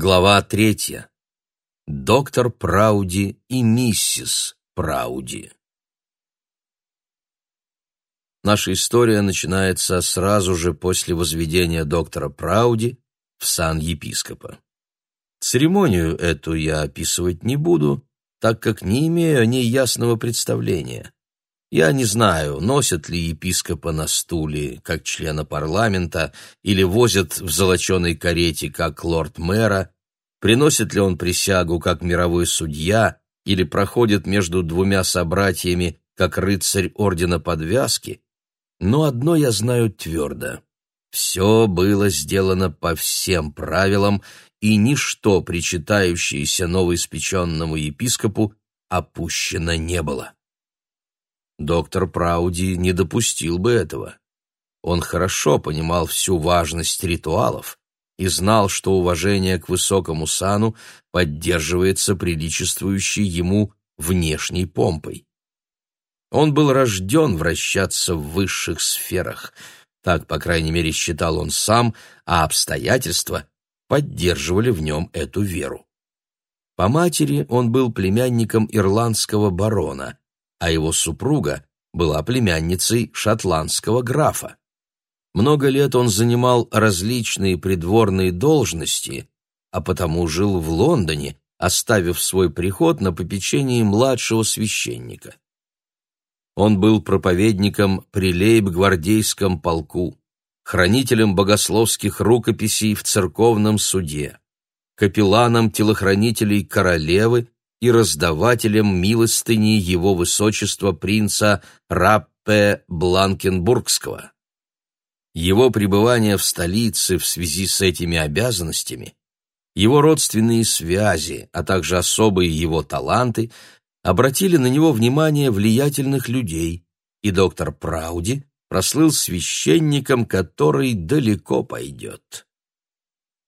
Глава третья. Доктор Прауди и миссис Прауди. Наша история начинается сразу же после возведения доктора Прауди в сан епископа. Церемонию эту я описывать не буду, так как не имею о ней ясного представления. Я не знаю, носят ли епископа на стуле, как члена парламента, или возят в золоченой карете, как лорд-мэра, приносит ли он присягу, как мировой судья, или проходит между двумя собратьями, как рыцарь ордена подвязки, но одно я знаю твердо. Все было сделано по всем правилам, и ничто, причитающееся новоиспеченному епископу, опущено не было. Доктор Прауди не допустил бы этого. Он хорошо понимал всю важность ритуалов и знал, что уважение к высокому сану поддерживается приличествующей ему внешней помпой. Он был рожден вращаться в высших сферах, так, по крайней мере, считал он сам, а обстоятельства поддерживали в нем эту веру. По матери он был племянником ирландского барона, а его супруга была племянницей шотландского графа. Много лет он занимал различные придворные должности, а потому жил в Лондоне, оставив свой приход на попечении младшего священника. Он был проповедником при лейб-гвардейском полку, хранителем богословских рукописей в церковном суде, капелланом телохранителей королевы и раздавателем милостыни его высочества принца Раппе Бланкенбургского. Его пребывание в столице в связи с этими обязанностями, его родственные связи, а также особые его таланты обратили на него внимание влиятельных людей, и доктор Прауди прослыл священником, который далеко пойдет.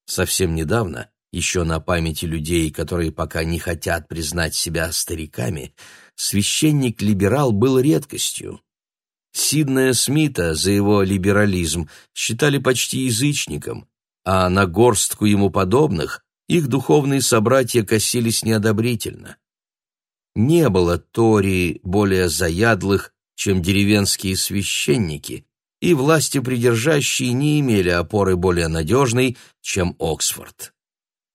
Совсем недавно еще на памяти людей, которые пока не хотят признать себя стариками, священник-либерал был редкостью. Сиднея Смита за его либерализм считали почти язычником, а на горстку ему подобных их духовные собратья косились неодобрительно. Не было Тори более заядлых, чем деревенские священники, и власти придержащие не имели опоры более надежной, чем Оксфорд.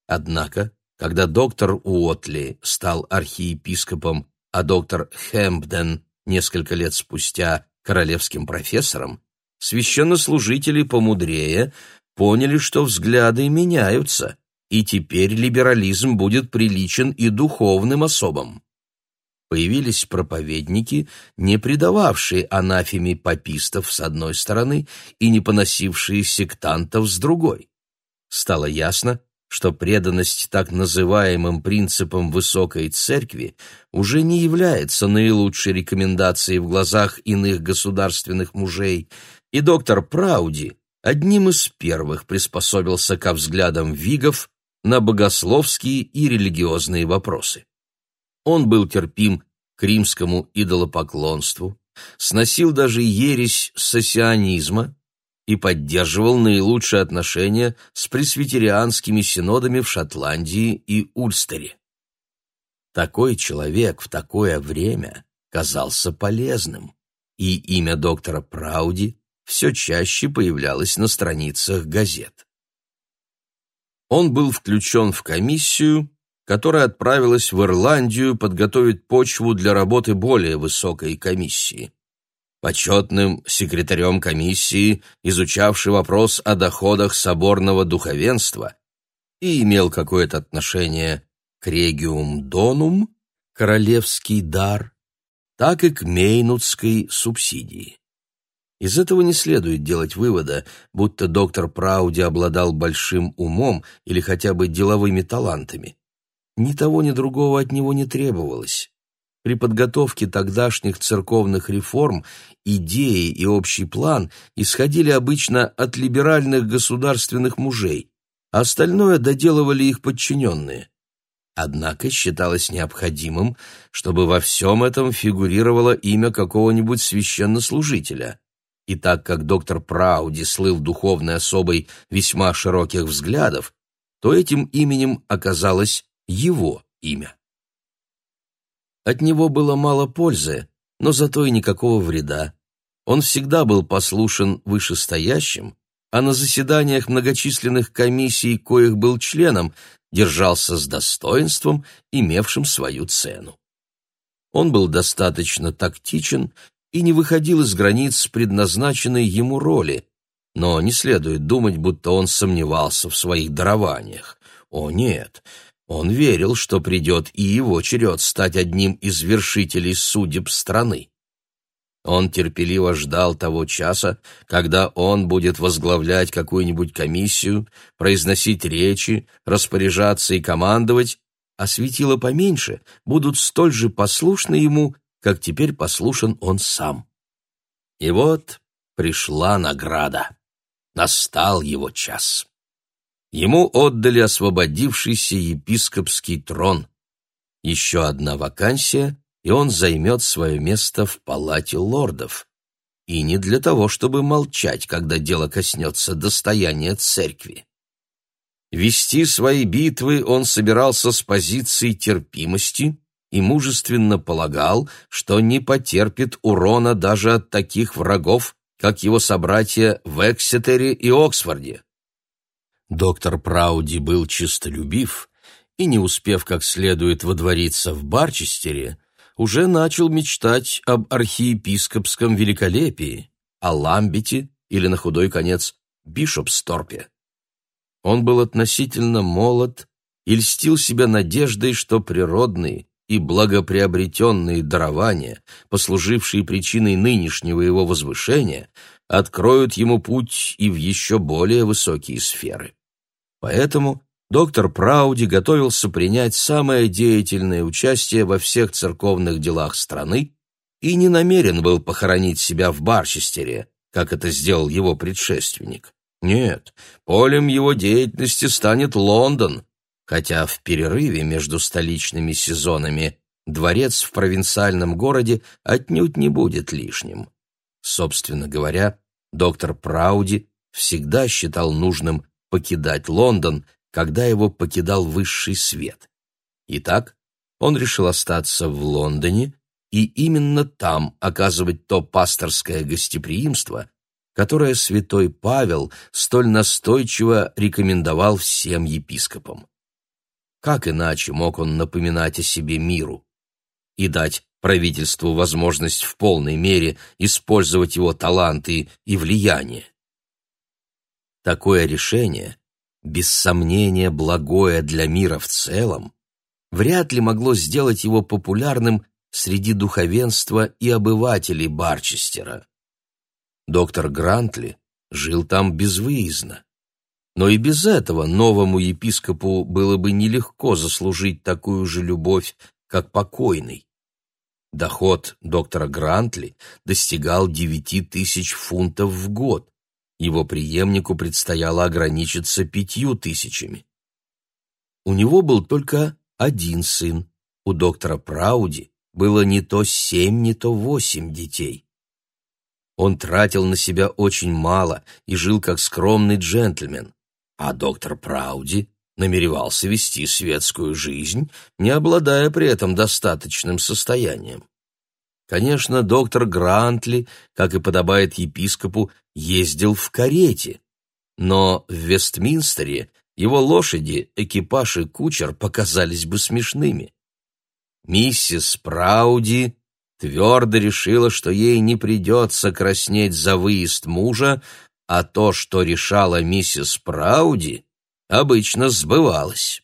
Однако, когда доктор Уотли стал архиепископом, а доктор Хэмпден несколько лет спустя королевским профессором, священнослужители помудрее поняли, что взгляды меняются, и теперь либерализм будет приличен и духовным особам. Появились проповедники, не предававшие анафеме папистов с одной стороны и не поносившие сектантов с другой. Стало ясно, что преданность так называемым принципам высокой церкви уже не является наилучшей рекомендацией в глазах иных государственных мужей, и доктор Прауди одним из первых приспособился ко взглядам вигов на богословские и религиозные вопросы. Он был терпим к римскому идолопоклонству, сносил даже ересь сессионизма, и поддерживал наилучшие отношения с пресвитерианскими синодами в Шотландии и Ульстере. Такой человек в такое время казался полезным, и имя доктора Прауди все чаще появлялось на страницах газет. Он был включен в комиссию, которая отправилась в Ирландию подготовить почву для работы более высокой комиссии почетным секретарем комиссии, изучавшей вопрос о доходах соборного духовенства, и имел какое-то отношение к региум донум, королевский дар, так и к мейнутской субсидии. Из этого не следует делать вывода, будто доктор Прауди обладал большим умом или хотя бы деловыми талантами. Ни того, ни другого от него не требовалось. При подготовке тогдашних церковных реформ идеи и общий план исходили обычно от либеральных государственных мужей, а остальное доделывали их подчиненные. Однако считалось необходимым, чтобы во всем этом фигурировало имя какого-нибудь священнослужителя. И так как доктор Прауди слыл духовной особой весьма широких взглядов, то этим именем оказалось его имя. От него было мало пользы, но зато и никакого вреда. Он всегда был послушен вышестоящим, а на заседаниях многочисленных комиссий, коих был членом, держался с достоинством, имевшим свою цену. Он был достаточно тактичен и не выходил из границ предназначенной ему роли, но не следует думать, будто он сомневался в своих дарованиях. О нет, он верил, что придет и его черед стать одним из вершителей судеб страны. Он терпеливо ждал того часа, когда он будет возглавлять какую-нибудь комиссию, произносить речи, распоряжаться и командовать, а светило поменьше будут столь же послушны ему, как теперь послушен он сам. И вот пришла награда. Настал его час. Ему отдали освободившийся епископский трон. Еще одна вакансия, и он займет свое место в палате лордов. И не для того, чтобы молчать, когда дело коснется достояния церкви. Вести свои битвы он собирался с позиции терпимости и мужественно полагал, что не потерпит урона даже от таких врагов, как его собратья в Эксетере и Оксфорде. Доктор Прауди был чистолюбив и, не успев как следует водвориться в Барчестере, уже начал мечтать об архиепископском великолепии, о Ламбете или, на худой конец, Бишопсторпе. Он был относительно молод и льстил себя надеждой, что природные, и благоприобретенные дарования, послужившие причиной нынешнего его возвышения, откроют ему путь и в еще более высокие сферы. Поэтому доктор Прауди готовился принять самое деятельное участие во всех церковных делах страны и не намерен был похоронить себя в Барчестере, как это сделал его предшественник. Нет, полем его деятельности станет Лондон, хотя в перерыве между столичными сезонами дворец в провинциальном городе отнюдь не будет лишним. Собственно говоря, доктор Прауди всегда считал нужным покидать Лондон, когда его покидал высший свет. Итак, он решил остаться в Лондоне и именно там оказывать то пасторское гостеприимство, которое святой Павел столь настойчиво рекомендовал всем епископам. Как иначе мог он напоминать о себе миру и дать правительству возможность в полной мере использовать его таланты и влияние? Такое решение, без сомнения благое для мира в целом, вряд ли могло сделать его популярным среди духовенства и обывателей Барчестера. Доктор Грантли жил там безвыездно. Но и без этого новому епископу было бы нелегко заслужить такую же любовь, как покойный. Доход доктора Грантли достигал девяти тысяч фунтов в год. Его преемнику предстояло ограничиться пятью тысячами. У него был только один сын. У доктора Прауди было не то семь, не то восемь детей. Он тратил на себя очень мало и жил как скромный джентльмен а доктор Прауди намеревался вести светскую жизнь, не обладая при этом достаточным состоянием. Конечно, доктор Грантли, как и подобает епископу, ездил в карете, но в Вестминстере его лошади, экипаж и кучер показались бы смешными. Миссис Прауди твердо решила, что ей не придется краснеть за выезд мужа, а то, что решала миссис Прауди, обычно сбывалось.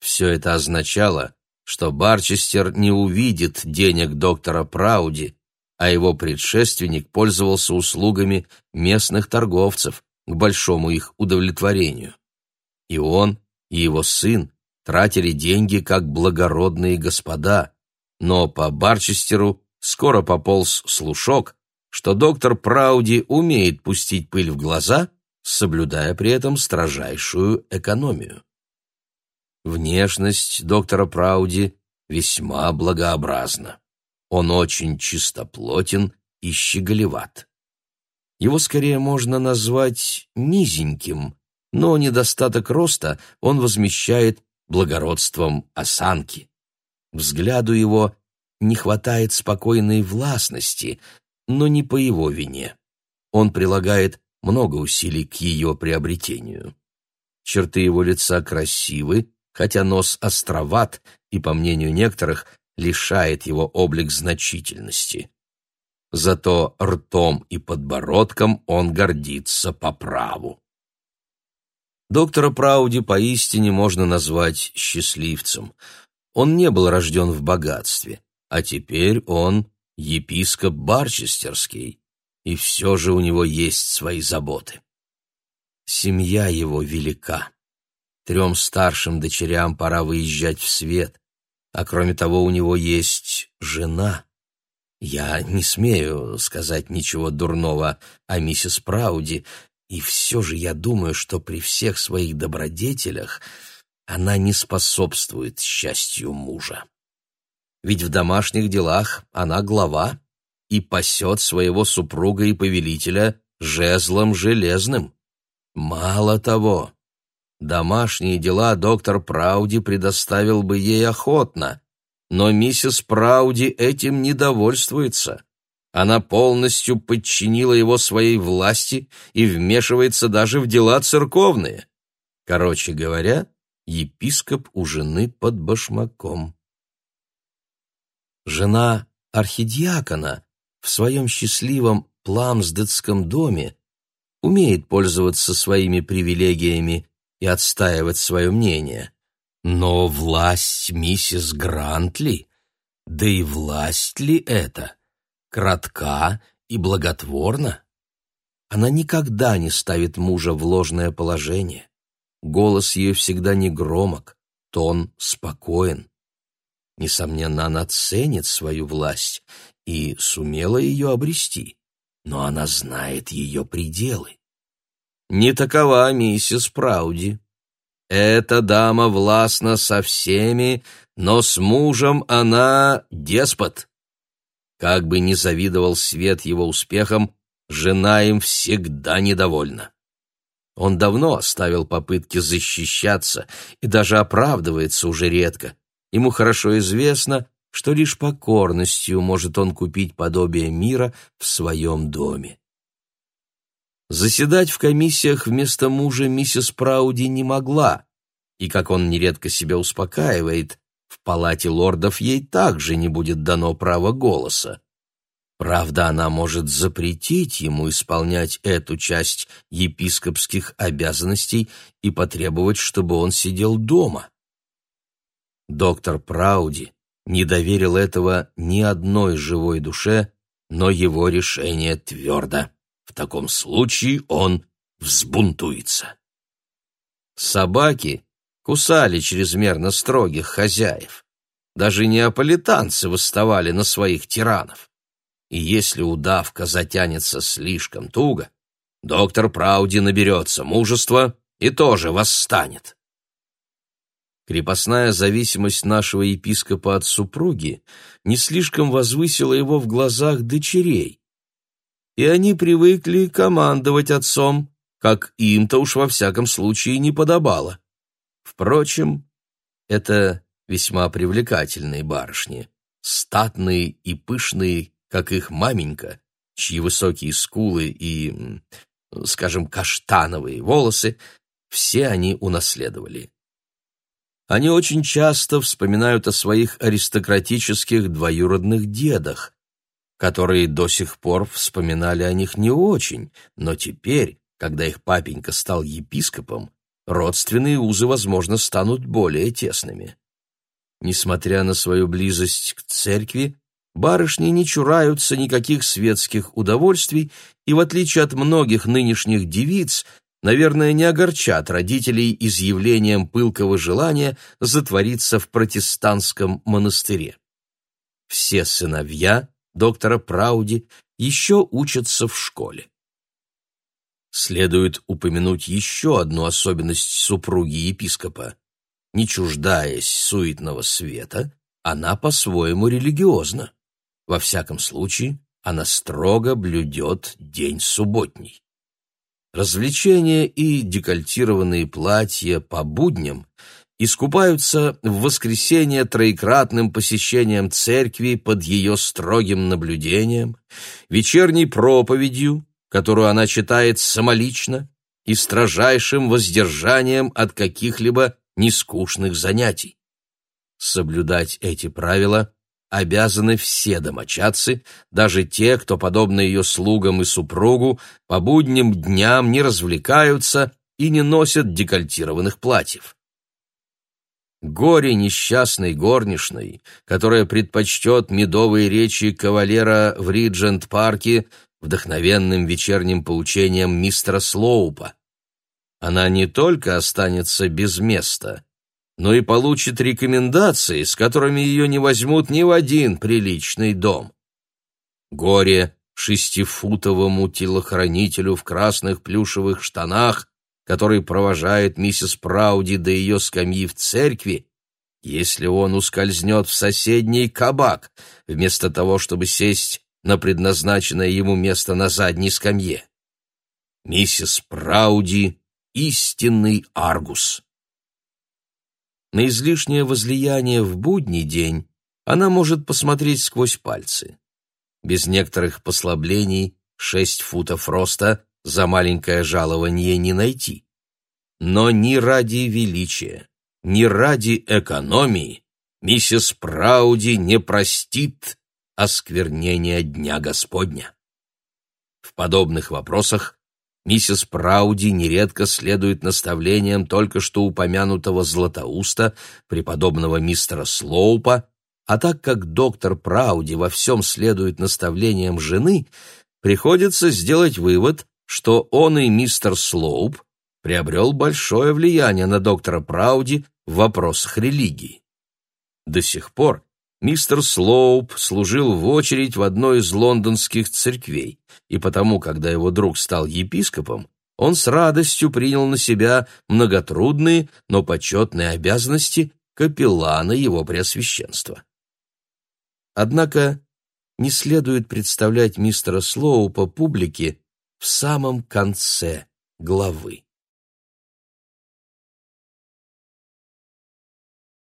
Все это означало, что Барчестер не увидит денег доктора Прауди, а его предшественник пользовался услугами местных торговцев к большому их удовлетворению. И он, и его сын тратили деньги как благородные господа, но по Барчестеру скоро пополз слушок, что доктор Прауди умеет пустить пыль в глаза, соблюдая при этом строжайшую экономию. Внешность доктора Прауди весьма благообразна. Он очень чистоплотен и щеголеват. Его скорее можно назвать низеньким, но недостаток роста он возмещает благородством осанки. Взгляду его не хватает спокойной властности, но не по его вине. Он прилагает много усилий к ее приобретению. Черты его лица красивы, хотя нос островат и, по мнению некоторых, лишает его облик значительности. Зато ртом и подбородком он гордится по праву. Доктора Прауди поистине можно назвать счастливцем. Он не был рожден в богатстве, а теперь он епископ Барчестерский, и все же у него есть свои заботы. Семья его велика. Трем старшим дочерям пора выезжать в свет, а кроме того у него есть жена. Я не смею сказать ничего дурного о миссис Прауди, и все же я думаю, что при всех своих добродетелях она не способствует счастью мужа. Ведь в домашних делах она глава и пасет своего супруга и повелителя жезлом железным. Мало того, домашние дела доктор Прауди предоставил бы ей охотно, но миссис Прауди этим не довольствуется. Она полностью подчинила его своей власти и вмешивается даже в дела церковные. Короче говоря, епископ у жены под башмаком. Жена архидиакона в своем счастливом пламсдетском доме умеет пользоваться своими привилегиями и отстаивать свое мнение. Но власть миссис Грантли, да и власть ли это, кратка и благотворна? Она никогда не ставит мужа в ложное положение. Голос ее всегда не громок, тон спокоен. Несомненно, она ценит свою власть и сумела ее обрести, но она знает ее пределы. Не такова миссис Прауди. Эта дама властна со всеми, но с мужем она деспот. Как бы ни завидовал свет его успехам, жена им всегда недовольна. Он давно оставил попытки защищаться и даже оправдывается уже редко. Ему хорошо известно, что лишь покорностью может он купить подобие мира в своем доме. Заседать в комиссиях вместо мужа миссис Прауди не могла, и, как он нередко себя успокаивает, в палате лордов ей также не будет дано право голоса. Правда, она может запретить ему исполнять эту часть епископских обязанностей и потребовать, чтобы он сидел дома. Доктор Прауди не доверил этого ни одной живой душе, но его решение твердо. В таком случае он взбунтуется. Собаки кусали чрезмерно строгих хозяев. Даже неаполитанцы восставали на своих тиранов. И если удавка затянется слишком туго, доктор Прауди наберется мужества и тоже восстанет. Крепостная зависимость нашего епископа от супруги не слишком возвысила его в глазах дочерей. И они привыкли командовать отцом, как им-то уж во всяком случае не подобало. Впрочем, это весьма привлекательные барышни, статные и пышные, как их маменька, чьи высокие скулы и, скажем, каштановые волосы все они унаследовали. Они очень часто вспоминают о своих аристократических двоюродных дедах, которые до сих пор вспоминали о них не очень, но теперь, когда их папенька стал епископом, родственные узы, возможно, станут более тесными. Несмотря на свою близость к церкви, барышни не чураются никаких светских удовольствий и, в отличие от многих нынешних девиц, наверное, не огорчат родителей изъявлением пылкого желания затвориться в протестантском монастыре. Все сыновья доктора Прауди еще учатся в школе. Следует упомянуть еще одну особенность супруги епископа. Не чуждаясь суетного света, она по-своему религиозна. Во всяком случае, она строго блюдет день субботний. Развлечения и декольтированные платья по будням искупаются в воскресенье троекратным посещением церкви под ее строгим наблюдением, вечерней проповедью, которую она читает самолично, и строжайшим воздержанием от каких-либо нескучных занятий. Соблюдать эти правила обязаны все домочадцы, даже те, кто, подобно ее слугам и супругу, по будним дням не развлекаются и не носят декольтированных платьев. Горе несчастной горничной, которая предпочтет медовые речи кавалера в Риджент-парке вдохновенным вечерним поучением мистера Слоупа. Она не только останется без места, но и получит рекомендации, с которыми ее не возьмут ни в один приличный дом. Горе шестифутовому телохранителю в красных плюшевых штанах который провожает миссис Прауди до ее скамьи в церкви, если он ускользнет в соседний кабак, вместо того, чтобы сесть на предназначенное ему место на задней скамье. Миссис Прауди — истинный аргус. На излишнее возлияние в будний день она может посмотреть сквозь пальцы. Без некоторых послаблений шесть футов роста за маленькое жалование не найти. Но ни ради величия, ни ради экономии миссис Прауди не простит осквернения Дня Господня. В подобных вопросах миссис Прауди нередко следует наставлениям только что упомянутого Златоуста, преподобного мистера Слоупа, а так как доктор Прауди во всем следует наставлениям жены, приходится сделать вывод, что он и мистер Слоуп приобрел большое влияние на доктора Прауди в вопросах религии. До сих пор мистер Слоуп служил в очередь в одной из лондонских церквей, и потому, когда его друг стал епископом, он с радостью принял на себя многотрудные, но почетные обязанности капеллана его преосвященства. Однако не следует представлять мистера Слоупа публике в самом конце главы.